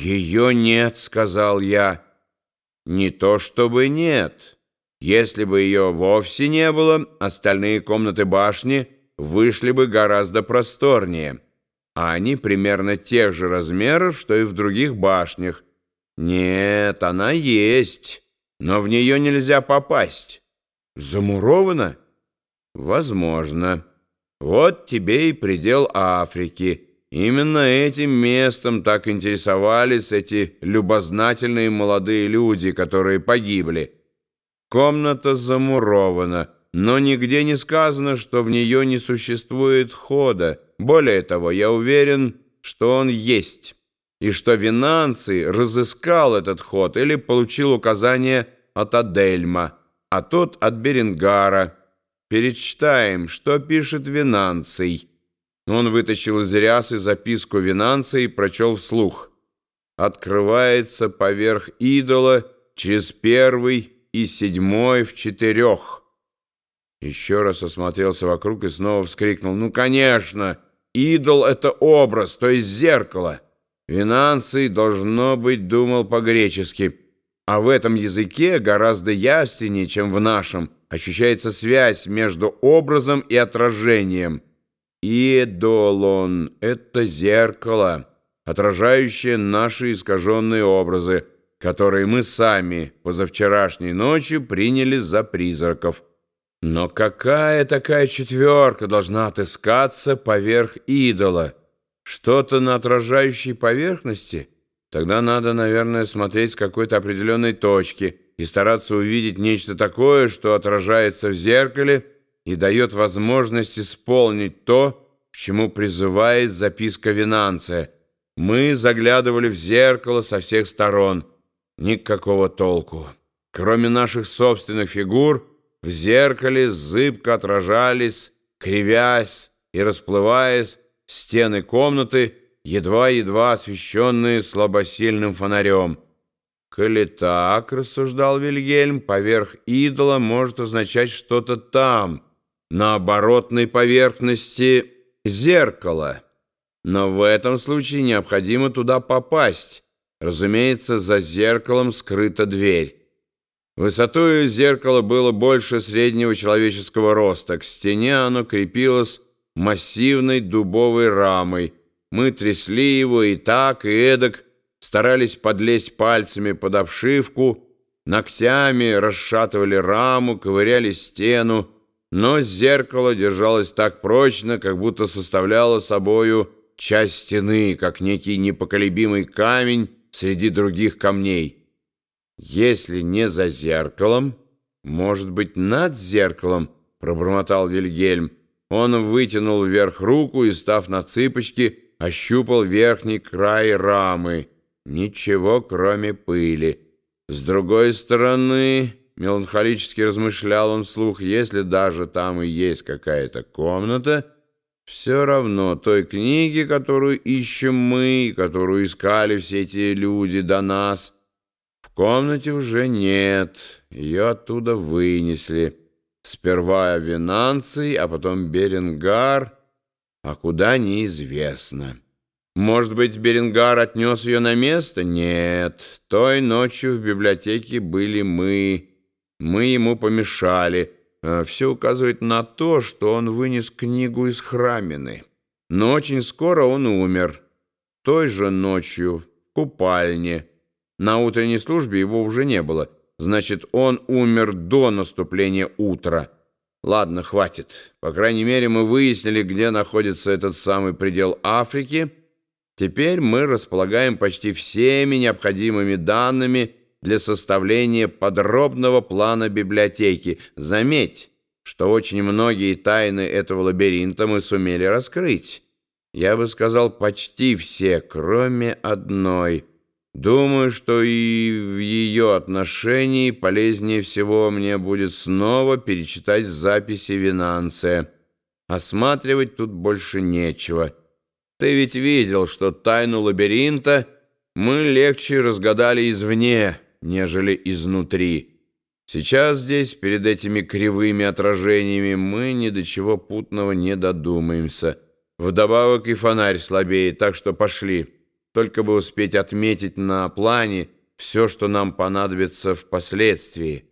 «Ее нет», — сказал я. «Не то чтобы нет. Если бы ее вовсе не было, остальные комнаты башни вышли бы гораздо просторнее, а они примерно тех же размеров, что и в других башнях. Нет, она есть, но в нее нельзя попасть. Замурована? Возможно. Вот тебе и предел Африки». Именно этим местом так интересовались эти любознательные молодые люди, которые погибли. Комната замурована, но нигде не сказано, что в нее не существует хода. Более того, я уверен, что он есть, и что Винанций разыскал этот ход или получил указание от Адельма, а тот от Берингара. Перечитаем, что пишет Винанций. Он вытащил из рясы записку Винанца и прочел вслух. «Открывается поверх идола через первый и седьмой в четырех». Еще раз осмотрелся вокруг и снова вскрикнул. «Ну, конечно! Идол — это образ, то есть зеркало!» Винанций, должно быть, думал по-гречески. А в этом языке гораздо яснее, чем в нашем, ощущается связь между образом и отражением — Идолон — это зеркало, отражающее наши искаженные образы, которые мы сами позавчерашней ночью приняли за призраков. Но какая такая четверка должна отыскаться поверх идола? Что-то на отражающей поверхности? Тогда надо, наверное, смотреть с какой-то определенной точки и стараться увидеть нечто такое, что отражается в зеркале — и дает возможность исполнить то, к чему призывает записка Винанция. Мы заглядывали в зеркало со всех сторон. Никакого толку. Кроме наших собственных фигур, в зеркале зыбко отражались, кривясь и расплываясь, стены комнаты, едва-едва освещенные слабосильным фонарем. «Коли так, — рассуждал Вильгельм, — поверх идола может означать что-то там» на оборотной поверхности зеркала. Но в этом случае необходимо туда попасть. Разумеется, за зеркалом скрыта дверь. Высотой зеркала было больше среднего человеческого роста. К стене оно крепилось массивной дубовой рамой. Мы трясли его и так, и эдак, старались подлезть пальцами под обшивку, ногтями расшатывали раму, ковыряли стену, но зеркало держалось так прочно, как будто составляло собою часть стены, как некий непоколебимый камень среди других камней. Если не за зеркалом, может быть, над зеркалом, пробормотал Вильгельм. Он вытянул вверх руку и, став на цыпочки, ощупал верхний край рамы. Ничего, кроме пыли. С другой стороны... Меланхолически размышлял он вслух, если даже там и есть какая-то комната, все равно той книги, которую ищем мы, которую искали все эти люди до нас, в комнате уже нет, ее оттуда вынесли. Сперва Винанций, а потом Беренгар, а куда неизвестно. Может быть, Беренгар отнес ее на место? Нет, той ночью в библиотеке были мы, мы ему помешали. Э, Все указывает на то, что он вынес книгу из храмины. Но очень скоро он умер. Той же ночью в купальне. На утренней службе его уже не было. Значит, он умер до наступления утра. Ладно, хватит. По крайней мере, мы выяснили, где находится этот самый предел Африки. Теперь мы располагаем почти всеми необходимыми данными для составления подробного плана библиотеки. Заметь, что очень многие тайны этого лабиринта мы сумели раскрыть. Я бы сказал, почти все, кроме одной. Думаю, что и в ее отношении полезнее всего мне будет снова перечитать записи Винанция. Осматривать тут больше нечего. Ты ведь видел, что тайну лабиринта мы легче разгадали извне, нежели изнутри. Сейчас здесь, перед этими кривыми отражениями, мы ни до чего путного не додумаемся. Вдобавок и фонарь слабее, так что пошли». только бы успеть отметить на плане все, что нам понадобится впоследствии.